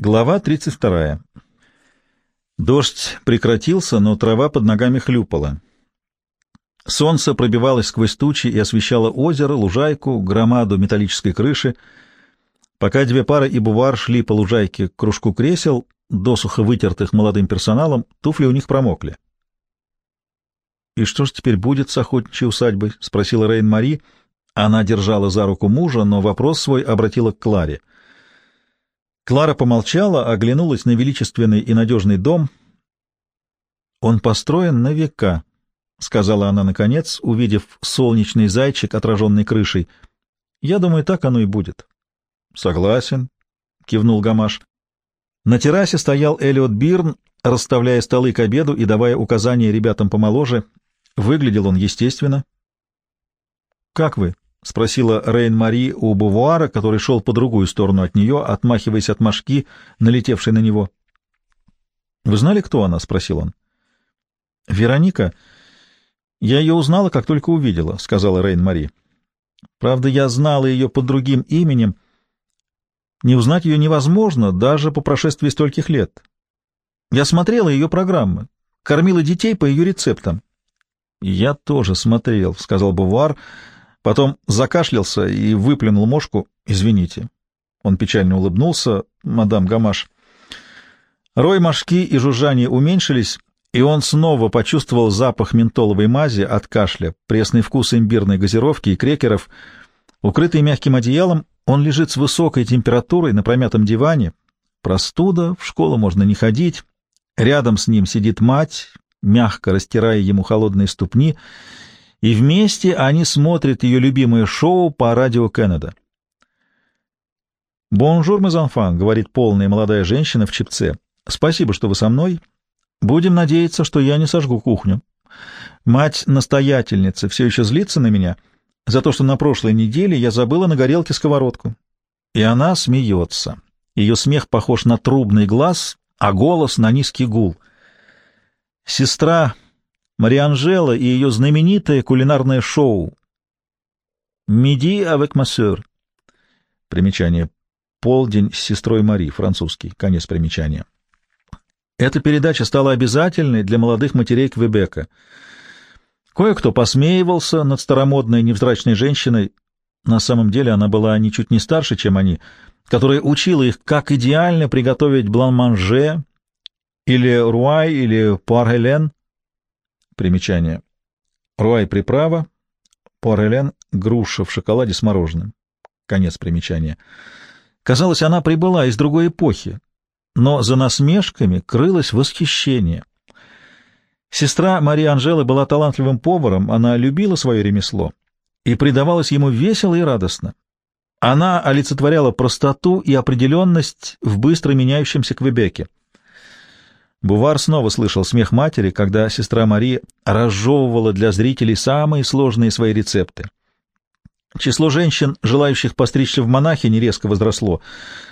Глава 32. Дождь прекратился, но трава под ногами хлюпала. Солнце пробивалось сквозь тучи и освещало озеро, лужайку, громаду металлической крыши. Пока две пары и бувар шли по лужайке к кружку кресел, досуха вытертых молодым персоналом, туфли у них промокли. «И что же теперь будет с охотничьей усадьбой?» — спросила Рейн-Мари. Она держала за руку мужа, но вопрос свой обратила к Кларе — Клара помолчала, оглянулась на величественный и надежный дом. «Он построен на века», — сказала она наконец, увидев солнечный зайчик, отраженный крышей. «Я думаю, так оно и будет». «Согласен», — кивнул Гамаш. На террасе стоял Элliot Бирн, расставляя столы к обеду и давая указания ребятам помоложе. Выглядел он естественно. «Как вы?» — спросила Рейн-Мари у Бувуара, который шел по другую сторону от нее, отмахиваясь от мошки, налетевшей на него. — Вы знали, кто она? — спросил он. — Вероника. Я ее узнала, как только увидела, — сказала Рейн-Мари. — Правда, я знала ее под другим именем. Не узнать ее невозможно, даже по прошествии стольких лет. Я смотрела ее программы, кормила детей по ее рецептам. — Я тоже смотрел, — сказал Бувуар, — Потом закашлялся и выплюнул мошку. «Извините». Он печально улыбнулся. «Мадам Гамаш». Рой мошки и жужжание уменьшились, и он снова почувствовал запах ментоловой мази от кашля, пресный вкус имбирной газировки и крекеров. Укрытый мягким одеялом, он лежит с высокой температурой на промятом диване. Простуда, в школу можно не ходить. Рядом с ним сидит мать, мягко растирая ему холодные ступни, и вместе они смотрят ее любимое шоу по радио Кеннеда. «Бонжур, мезонфан», — говорит полная молодая женщина в чепце. «Спасибо, что вы со мной. Будем надеяться, что я не сожгу кухню. Мать-настоятельница все еще злится на меня за то, что на прошлой неделе я забыла на горелке сковородку. И она смеется. Ее смех похож на трубный глас, а голос — на низкий гул. Сестра Мария Анжела и ее знаменитое кулинарное шоу «Миди ma sœur». Примечание. «Полдень с сестрой Мари», французский. Конец примечания. Эта передача стала обязательной для молодых матерей Квебека. Кое-кто посмеивался над старомодной невзрачной женщиной, на самом деле она была ничуть не старше, чем они, которая учила их, как идеально приготовить блан-манже или руай или пуар-элен, Примечание. Руай приправа, порелен — груша в шоколаде с мороженым. Конец примечания. Казалось, она прибыла из другой эпохи, но за насмешками крылось восхищение. Сестра Мария Анжелы была талантливым поваром, она любила свое ремесло и предавалась ему весело и радостно. Она олицетворяла простоту и определенность в быстро меняющемся Квебеке. Бувар снова слышал смех матери, когда сестра Мария разжевывала для зрителей самые сложные свои рецепты. Число женщин, желающих постричься в монахини, резко возросло,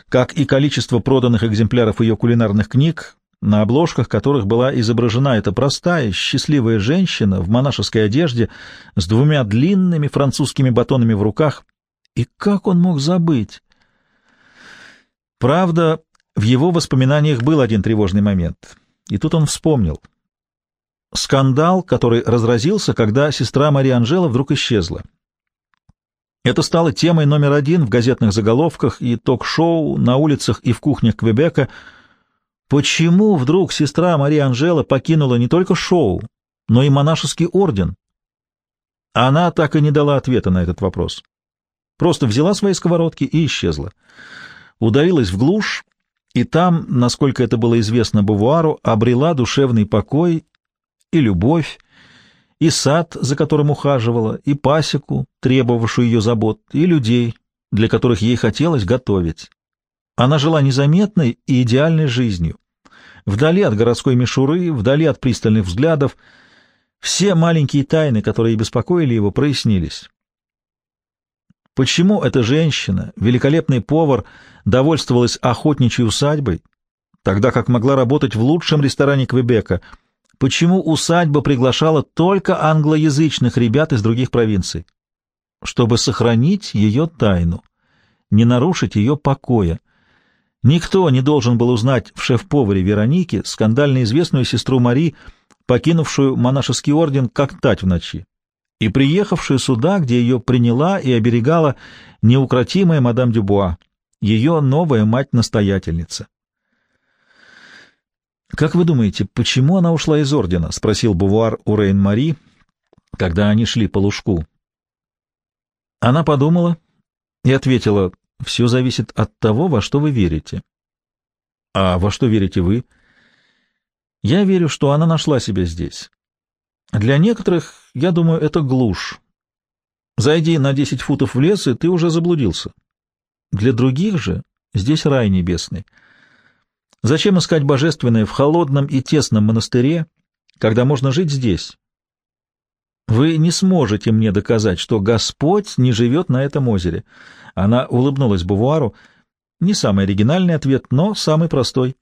как и количество проданных экземпляров ее кулинарных книг, на обложках которых была изображена эта простая, счастливая женщина в монашеской одежде с двумя длинными французскими батонами в руках. И как он мог забыть? Правда, в его воспоминаниях был один тревожный момент, и тут он вспомнил. Скандал, который разразился, когда сестра Мария Анжела вдруг исчезла. Это стало темой номер один в газетных заголовках и ток-шоу на улицах и в кухнях Квебека. Почему вдруг сестра Мария Анжела покинула не только шоу, но и монашеский орден? Она так и не дала ответа на этот вопрос. Просто взяла свои сковородки и исчезла. Удалилась в глушь и там, насколько это было известно Бувуару, обрела душевный покой и любовь, и сад, за которым ухаживала, и пасеку, требовавшую ее забот, и людей, для которых ей хотелось готовить. Она жила незаметной и идеальной жизнью, вдали от городской мишуры, вдали от пристальных взглядов. Все маленькие тайны, которые беспокоили его, прояснились. Почему эта женщина, великолепный повар, довольствовалась охотничьей усадьбой, тогда как могла работать в лучшем ресторане Квебека? Почему усадьба приглашала только англоязычных ребят из других провинций? Чтобы сохранить ее тайну, не нарушить ее покоя. Никто не должен был узнать в шеф-поваре Веронике скандально известную сестру Мари, покинувшую монашеский орден как тать в ночи, и приехавшую сюда, где ее приняла и оберегала неукротимая мадам Дюбуа, ее новая мать-настоятельница. «Как вы думаете, почему она ушла из ордена?» — спросил Бувар у Рейн-Мари, когда они шли по лужку. Она подумала и ответила, «Все зависит от того, во что вы верите». «А во что верите вы?» «Я верю, что она нашла себя здесь. Для некоторых, я думаю, это глушь. Зайди на десять футов в лес, и ты уже заблудился. Для других же здесь рай небесный». Зачем искать божественное в холодном и тесном монастыре, когда можно жить здесь? Вы не сможете мне доказать, что Господь не живет на этом озере. Она улыбнулась Бувуару. Не самый оригинальный ответ, но самый простой.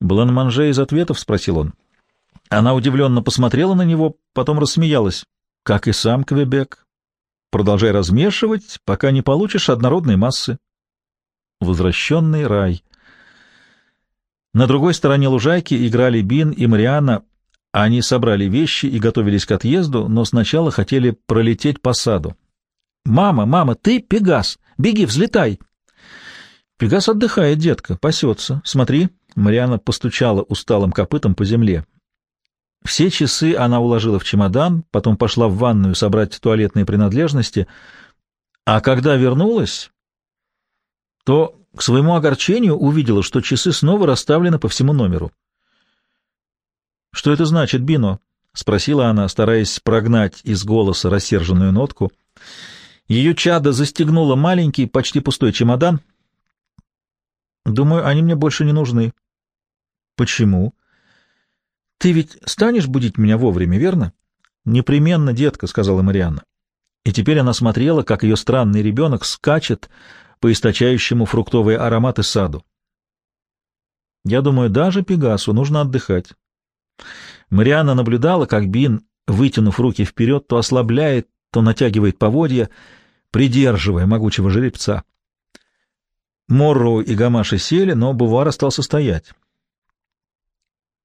Бланманже из ответов спросил он. Она удивленно посмотрела на него, потом рассмеялась. Как и сам Квебек. Продолжай размешивать, пока не получишь однородной массы. Возвращенный рай. На другой стороне лужайки играли Бин и Марианна. Они собрали вещи и готовились к отъезду, но сначала хотели пролететь по саду. «Мама, мама, ты Пегас! Беги, взлетай!» «Пегас отдыхает, детка, пасется. Смотри!» Марианна постучала усталым копытом по земле. Все часы она уложила в чемодан, потом пошла в ванную собрать туалетные принадлежности, а когда вернулась, то к своему огорчению увидела, что часы снова расставлены по всему номеру. «Что это значит, Бино?» — спросила она, стараясь прогнать из голоса рассерженную нотку. Ее чадо застегнуло маленький, почти пустой чемодан. «Думаю, они мне больше не нужны». «Почему?» «Ты ведь станешь будить меня вовремя, верно?» «Непременно, детка», — сказала Марианна. И теперь она смотрела, как ее странный ребенок скачет по источающему фруктовые ароматы саду. Я думаю, даже Пегасу нужно отдыхать. Марианна наблюдала, как Бин, вытянув руки вперед, то ослабляет, то натягивает поводья, придерживая могучего жеребца. Морроу и Гамаши сели, но Бувар остался стоять.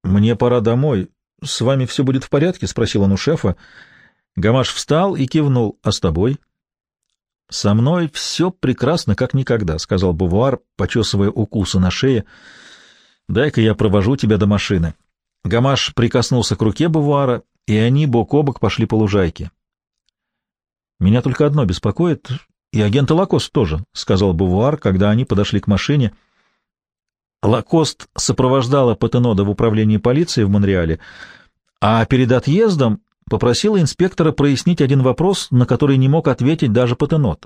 «Мне пора домой. С вами все будет в порядке?» — спросил он у шефа. Гамаш встал и кивнул. «А с тобой?» «Со мной все прекрасно, как никогда», — сказал Бувуар, почесывая укусы на шее. «Дай-ка я провожу тебя до машины». Гамаш прикоснулся к руке Бувуара, и они бок о бок пошли по лужайке. «Меня только одно беспокоит, и агента Лакост тоже», — сказал Бувуар, когда они подошли к машине. Лакост сопровождала Патенода в управлении полиции в Монреале, а перед отъездом попросила инспектора прояснить один вопрос, на который не мог ответить даже Патенот.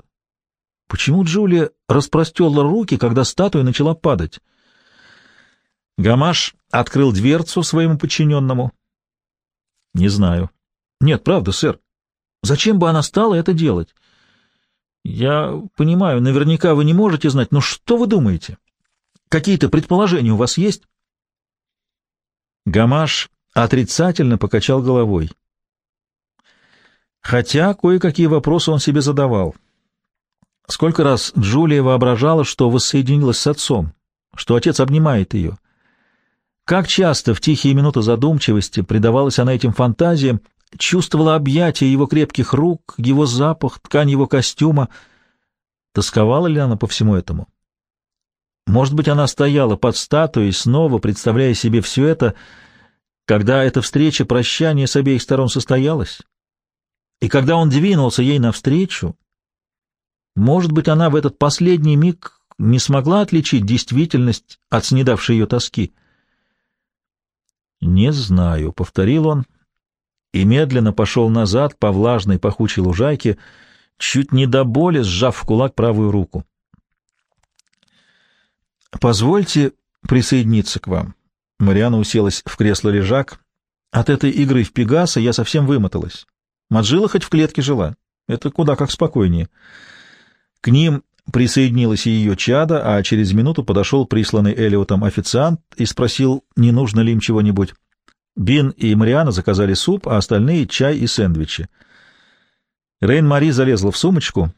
Почему Джулия распростерла руки, когда статуя начала падать? Гамаш открыл дверцу своему подчиненному. — Не знаю. — Нет, правда, сэр. Зачем бы она стала это делать? — Я понимаю, наверняка вы не можете знать, но что вы думаете? Какие-то предположения у вас есть? Гамаш отрицательно покачал головой. Хотя кое-какие вопросы он себе задавал. Сколько раз Джулия воображала, что воссоединилась с отцом, что отец обнимает ее. Как часто в тихие минуты задумчивости предавалась она этим фантазиям, чувствовала объятия его крепких рук, его запах, ткань его костюма. Тосковала ли она по всему этому? Может быть, она стояла под статуей, снова представляя себе все это, когда эта встреча, прощание с обеих сторон состоялась? И когда он двинулся ей навстречу, может быть, она в этот последний миг не смогла отличить действительность от снедавшей ее тоски. «Не знаю», — повторил он, и медленно пошел назад по влажной пахучей лужайке, чуть не до боли сжав в кулак правую руку. «Позвольте присоединиться к вам». Мариана уселась в кресло-лежак. «От этой игры в Пегаса я совсем вымоталась. Маджила хоть в клетке жила. Это куда как спокойнее. К ним присоединилась и ее чада, а через минуту подошел присланный Элиотом официант и спросил, не нужно ли им чего-нибудь. Бин и Мариана заказали суп, а остальные — чай и сэндвичи. Рейн-Мари залезла в сумочку.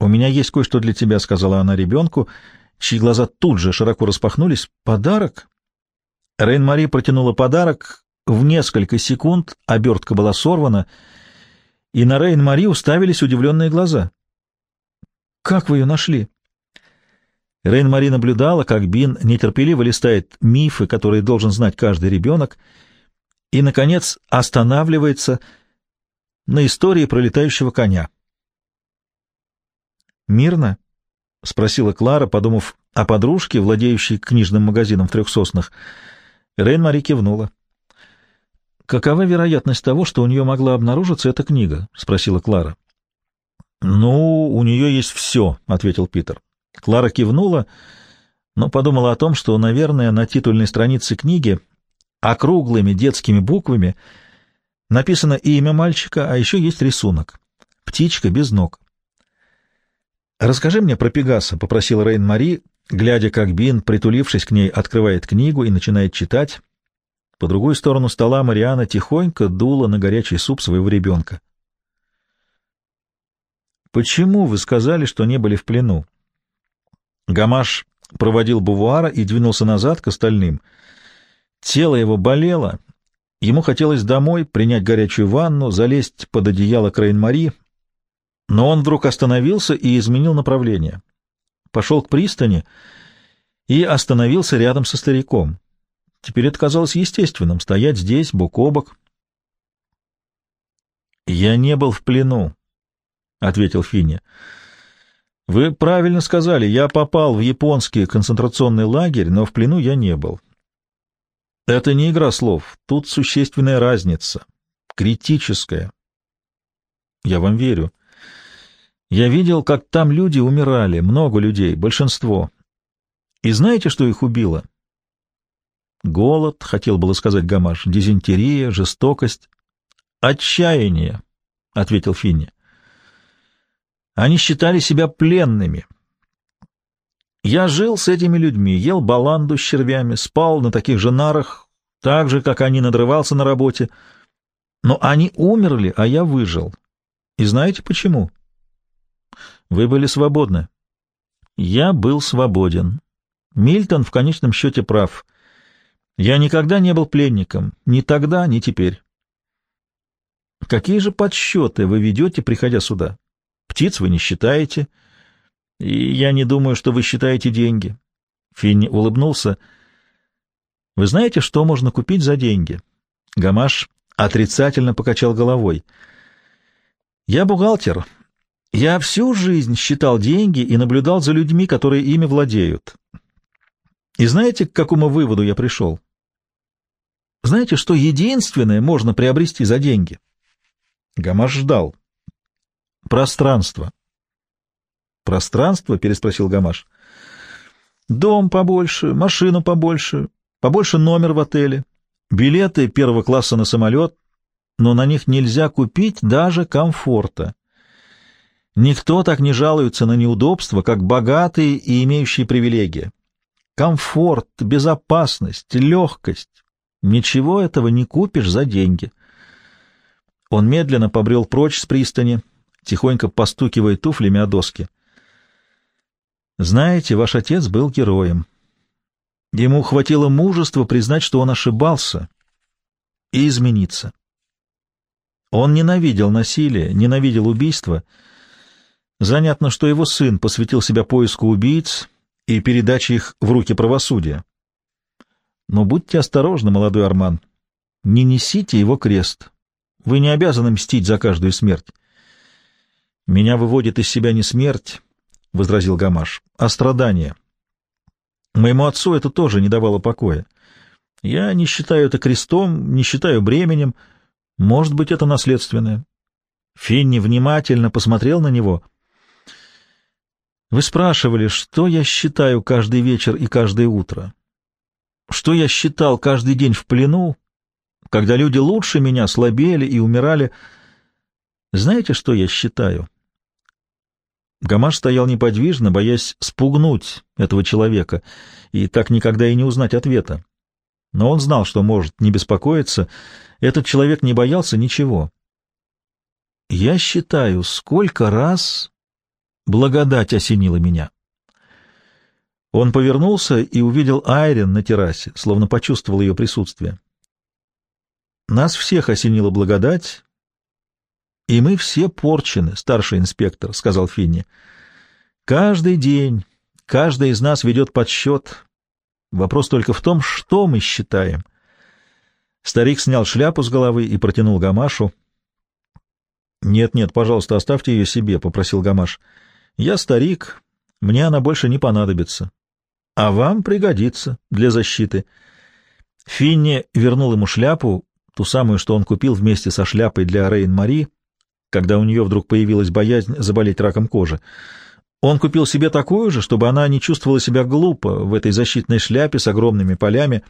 «У меня есть кое-что для тебя», — сказала она ребенку, чьи глаза тут же широко распахнулись. «Подарок?» Рейн-Мари протянула подарок. В несколько секунд обертка была сорвана, и на Рейн-Мари уставились удивленные глаза. «Как вы ее нашли?» Рейн-Мари наблюдала, как Бин нетерпеливо листает мифы, которые должен знать каждый ребенок, и, наконец, останавливается на истории пролетающего коня. «Мирно?» — спросила Клара, подумав о подружке, владеющей книжным магазином в трех соснах. Рейн-Мари кивнула. «Какова вероятность того, что у нее могла обнаружиться эта книга?» — спросила Клара. «Ну, у нее есть все», — ответил Питер. Клара кивнула, но подумала о том, что, наверное, на титульной странице книги округлыми детскими буквами написано имя мальчика, а еще есть рисунок. Птичка без ног. «Расскажи мне про Пегаса», — попросила Рейн-Мари, глядя, как Бин, притулившись к ней, открывает книгу и начинает читать. По другую сторону стола Мариана тихонько дула на горячий суп своего ребенка. «Почему вы сказали, что не были в плену?» Гамаш проводил Бувуара и двинулся назад к остальным. Тело его болело, ему хотелось домой, принять горячую ванну, залезть под одеяло Крейн-Мари, но он вдруг остановился и изменил направление. Пошел к пристани и остановился рядом со стариком. Теперь это казалось естественным — стоять здесь, бок о бок. «Я не был в плену», — ответил Финни. Вы правильно сказали, я попал в японский концентрационный лагерь, но в плену я не был. Это не игра слов, тут существенная разница, критическая. Я вам верю. Я видел, как там люди умирали, много людей, большинство. И знаете, что их убило? Голод, хотел было сказать Гамаш, дизентерия, жестокость. Отчаяние, — ответил Финни. Они считали себя пленными. Я жил с этими людьми, ел баланду с червями, спал на таких же нарах, так же, как они надрывался на работе. Но они умерли, а я выжил. И знаете почему? Вы были свободны. Я был свободен. Мильтон в конечном счете прав. Я никогда не был пленником, ни тогда, ни теперь. Какие же подсчеты вы ведете, приходя сюда? Птиц вы не считаете, и я не думаю, что вы считаете деньги. Финни улыбнулся. Вы знаете, что можно купить за деньги? Гамаш отрицательно покачал головой. Я бухгалтер. Я всю жизнь считал деньги и наблюдал за людьми, которые ими владеют. И знаете, к какому выводу я пришел? Знаете, что единственное можно приобрести за деньги? Гамаш ждал. Пространство. Пространство? переспросил Гамаш. Дом побольше, машину побольше, побольше номер в отеле, билеты первого класса на самолет, но на них нельзя купить даже комфорта. Никто так не жалуется на неудобства, как богатые и имеющие привилегии. Комфорт, безопасность, легкость — ничего этого не купишь за деньги. Он медленно побрел прочь с пристани, тихонько постукивая туфлями о доски. «Знаете, ваш отец был героем. Ему хватило мужества признать, что он ошибался, и измениться. Он ненавидел насилие, ненавидел убийство. Занятно, что его сын посвятил себя поиску убийц и передаче их в руки правосудия. Но будьте осторожны, молодой Арман. Не несите его крест. Вы не обязаны мстить за каждую смерть. Меня выводит из себя не смерть, — возразил Гамаш, — а страдание. Моему отцу это тоже не давало покоя. Я не считаю это крестом, не считаю бременем. Может быть, это наследственное. Финни внимательно посмотрел на него. Вы спрашивали, что я считаю каждый вечер и каждое утро? Что я считал каждый день в плену, когда люди лучше меня слабели и умирали? Знаете, что я считаю? — Гамаш стоял неподвижно, боясь спугнуть этого человека и так никогда и не узнать ответа. Но он знал, что может не беспокоиться. Этот человек не боялся ничего. Я считаю, сколько раз благодать осенила меня. Он повернулся и увидел Айрин на террасе, словно почувствовал ее присутствие. Нас всех осенила благодать, и мы все порчены, старший инспектор, — сказал Финни. Каждый день, каждый из нас ведет подсчет. Вопрос только в том, что мы считаем. Старик снял шляпу с головы и протянул Гамашу. «Нет, нет, пожалуйста, оставьте ее себе», — попросил Гамаш. «Я старик, мне она больше не понадобится. А вам пригодится для защиты». Финни вернул ему шляпу, ту самую, что он купил вместе со шляпой для Рейн-Мари, когда у нее вдруг появилась боязнь заболеть раком кожи. Он купил себе такую же, чтобы она не чувствовала себя глупо в этой защитной шляпе с огромными полями.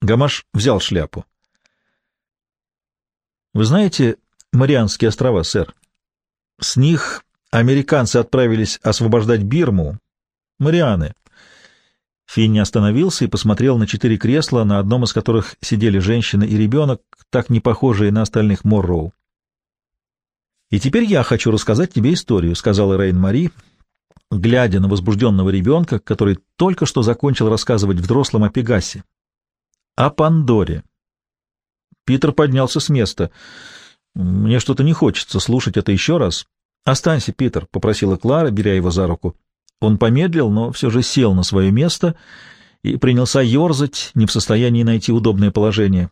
Гамаш взял шляпу. «Вы знаете Марианские острова, сэр? С них американцы отправились освобождать Бирму. Марианы». Финни остановился и посмотрел на четыре кресла, на одном из которых сидели женщина и ребенок, так не похожие на остальных Морроу. «И теперь я хочу рассказать тебе историю», — сказала Рейн-Мари, глядя на возбужденного ребенка, который только что закончил рассказывать взрослым о Пегасе. «О Пандоре». Питер поднялся с места. «Мне что-то не хочется слушать это еще раз». «Останься, Питер», — попросила Клара, беря его за руку. Он помедлил, но все же сел на свое место и принялся ерзать, не в состоянии найти удобное положение.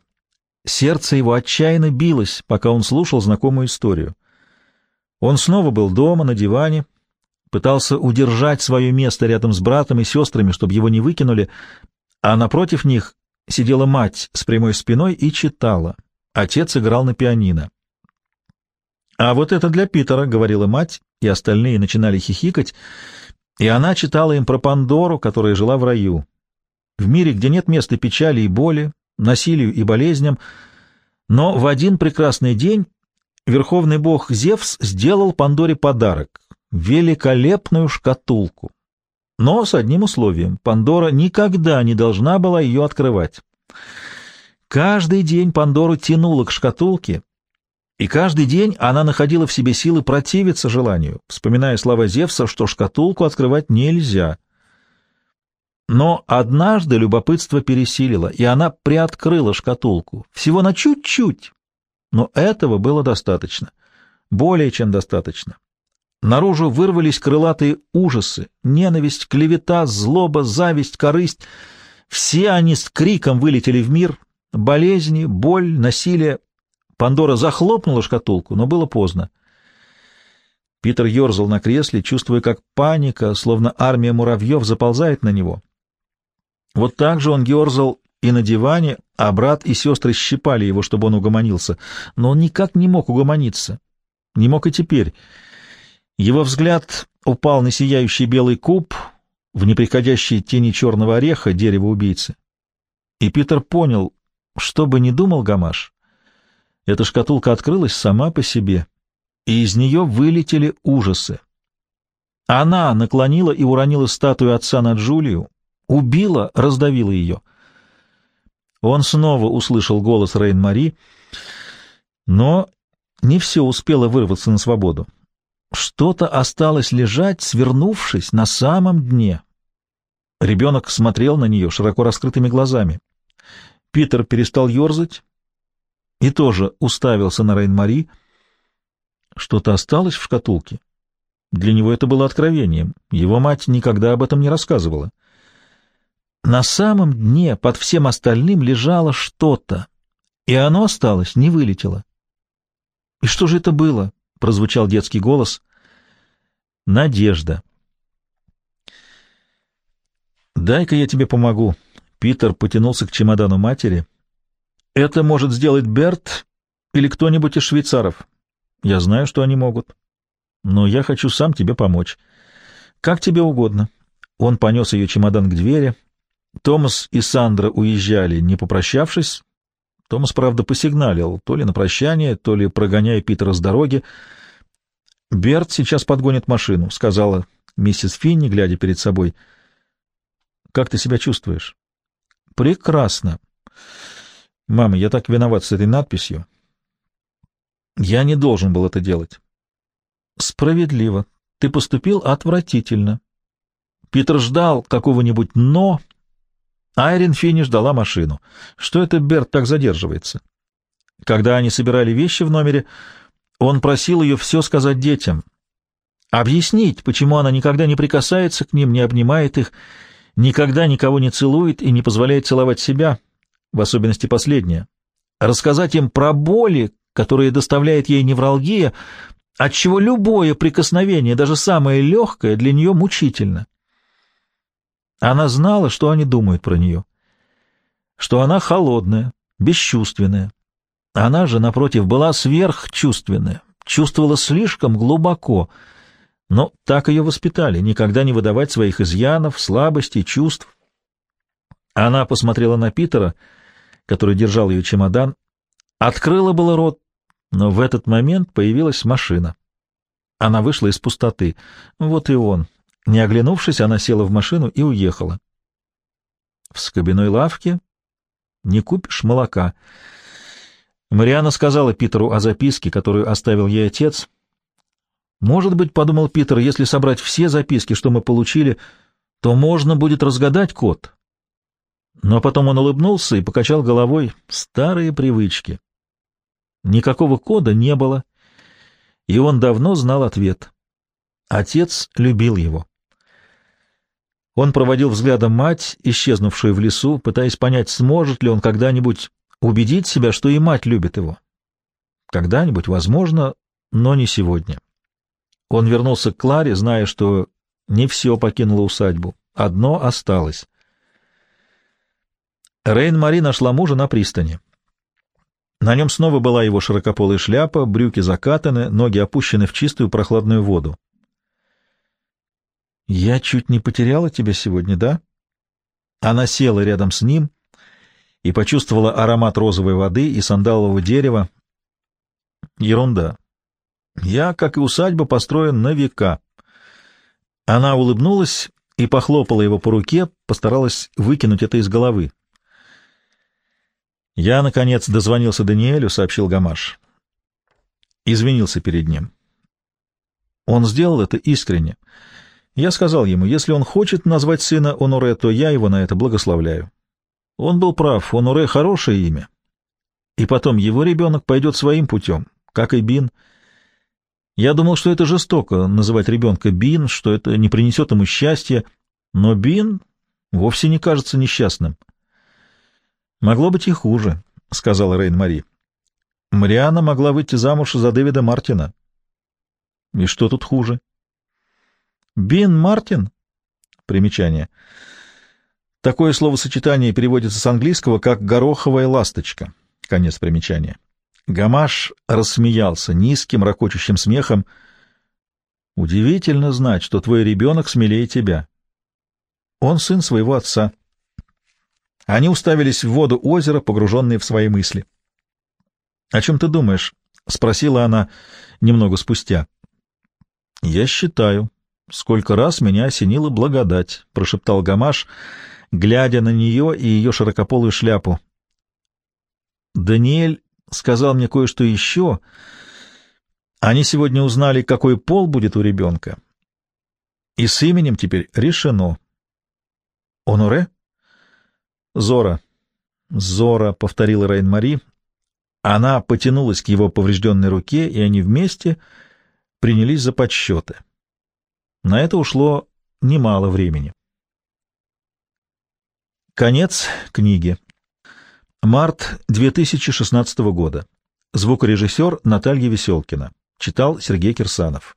Сердце его отчаянно билось, пока он слушал знакомую историю. Он снова был дома, на диване, пытался удержать свое место рядом с братом и сестрами, чтобы его не выкинули, а напротив них сидела мать с прямой спиной и читала. Отец играл на пианино. «А вот это для Питера», — говорила мать, и остальные начинали хихикать, и она читала им про Пандору, которая жила в раю. В мире, где нет места печали и боли, насилию и болезням, но в один прекрасный день верховный бог Зевс сделал Пандоре подарок — великолепную шкатулку. Но с одним условием — Пандора никогда не должна была ее открывать. Каждый день Пандору тянула к шкатулке, и каждый день она находила в себе силы противиться желанию, вспоминая слова Зевса, что шкатулку открывать нельзя. Но однажды любопытство пересилило, и она приоткрыла шкатулку, всего на чуть-чуть, но этого было достаточно. Более чем достаточно. Наружу вырвались крылатые ужасы, ненависть, клевета, злоба, зависть, корысть. Все они с криком вылетели в мир. Болезни, боль, насилие. Пандора захлопнула шкатулку, но было поздно. Питер ерзал на кресле, чувствуя, как паника, словно армия муравьев, заползает на него. Вот так же он ерзал и на диване, а брат и сестры щипали его, чтобы он угомонился, но он никак не мог угомониться. Не мог и теперь. Его взгляд упал на сияющий белый куб в неприходящей тени черного ореха дерева убийцы. И Питер понял, что бы ни думал Гамаш, эта шкатулка открылась сама по себе, и из нее вылетели ужасы. Она наклонила и уронила статую отца на Джулию, убила, раздавила ее — он снова услышал голос Рейн-Мари, но не все успело вырваться на свободу. Что-то осталось лежать, свернувшись на самом дне. Ребенок смотрел на нее широко раскрытыми глазами. Питер перестал ерзать и тоже уставился на Рейн-Мари. Что-то осталось в шкатулке. Для него это было откровением. Его мать никогда об этом не рассказывала. На самом дне, под всем остальным, лежало что-то, и оно осталось, не вылетело. — И что же это было? — прозвучал детский голос. — Надежда. — Дай-ка я тебе помогу. Питер потянулся к чемодану матери. — Это может сделать Берт или кто-нибудь из швейцаров. Я знаю, что они могут. Но я хочу сам тебе помочь. Как тебе угодно. Он понес ее чемодан к двери, — Томас и Сандра уезжали, не попрощавшись. Томас, правда, посигналил, то ли на прощание, то ли прогоняя Питера с дороги. «Берт сейчас подгонит машину», — сказала миссис Финни, глядя перед собой. «Как ты себя чувствуешь?» «Прекрасно. Мама, я так виноват с этой надписью. Я не должен был это делать». «Справедливо. Ты поступил отвратительно. Питер ждал какого-нибудь «но», Айрин Финни ждала машину. Что это Берт так задерживается? Когда они собирали вещи в номере, он просил ее все сказать детям. Объяснить, почему она никогда не прикасается к ним, не обнимает их, никогда никого не целует и не позволяет целовать себя, в особенности последнее. Рассказать им про боли, которые доставляет ей невралгия, отчего любое прикосновение, даже самое легкое, для нее мучительно. Она знала, что они думают про нее, что она холодная, бесчувственная. Она же, напротив, была сверхчувственная, чувствовала слишком глубоко, но так ее воспитали, никогда не выдавать своих изъянов, слабостей, чувств. Она посмотрела на Питера, который держал ее чемодан, открыла было рот, но в этот момент появилась машина. Она вышла из пустоты. Вот и он. Не оглянувшись, она села в машину и уехала. В скобяной лавке не купишь молока. Мариана сказала Питеру о записке, которую оставил ей отец. «Может быть, — подумал Питер, — если собрать все записки, что мы получили, то можно будет разгадать код». Но потом он улыбнулся и покачал головой. Старые привычки. Никакого кода не было, и он давно знал ответ. Отец любил его. Он проводил взглядом мать, исчезнувшую в лесу, пытаясь понять, сможет ли он когда-нибудь убедить себя, что и мать любит его. Когда-нибудь, возможно, но не сегодня. Он вернулся к Кларе, зная, что не все покинуло усадьбу. Одно осталось. Рейн-Мари нашла мужа на пристани. На нем снова была его широкополая шляпа, брюки закатаны, ноги опущены в чистую прохладную воду. «Я чуть не потеряла тебя сегодня, да?» Она села рядом с ним и почувствовала аромат розовой воды и сандалового дерева. Ерунда. Я, как и усадьба, построен на века. Она улыбнулась и похлопала его по руке, постаралась выкинуть это из головы. «Я, наконец, дозвонился Даниэлю», — сообщил Гамаш. Извинился перед ним. Он сделал это искренне. Я сказал ему, если он хочет назвать сына Оноре, то я его на это благословляю. Он был прав, Оноре — хорошее имя. И потом его ребенок пойдет своим путем, как и Бин. Я думал, что это жестоко называть ребенка Бин, что это не принесет ему счастья, но Бин вовсе не кажется несчастным. Могло быть и хуже, — сказала Рейн-Мари. Мариана могла выйти замуж за Дэвида Мартина. И что тут хуже? Бин Мартин? Примечание. Такое словосочетание переводится с английского как «гороховая ласточка». Конец примечания. Гамаш рассмеялся низким, ракочущим смехом. «Удивительно знать, что твой ребенок смелее тебя. Он сын своего отца». Они уставились в воду озера, погруженные в свои мысли. — О чем ты думаешь? — спросила она немного спустя. — Я считаю, сколько раз меня осенила благодать, — прошептал Гамаш, глядя на нее и ее широкополую шляпу. — Даниэль сказал мне кое-что еще. Они сегодня узнали, какой пол будет у ребенка. И с именем теперь решено. — Оноре? — Зора. Зора, — повторила Рейн-Мари. Она потянулась к его поврежденной руке, и они вместе принялись за подсчеты. На это ушло немало времени. Конец книги. Март 2016 года. Звукорежиссер Наталья Веселкина. Читал Сергей Кирсанов.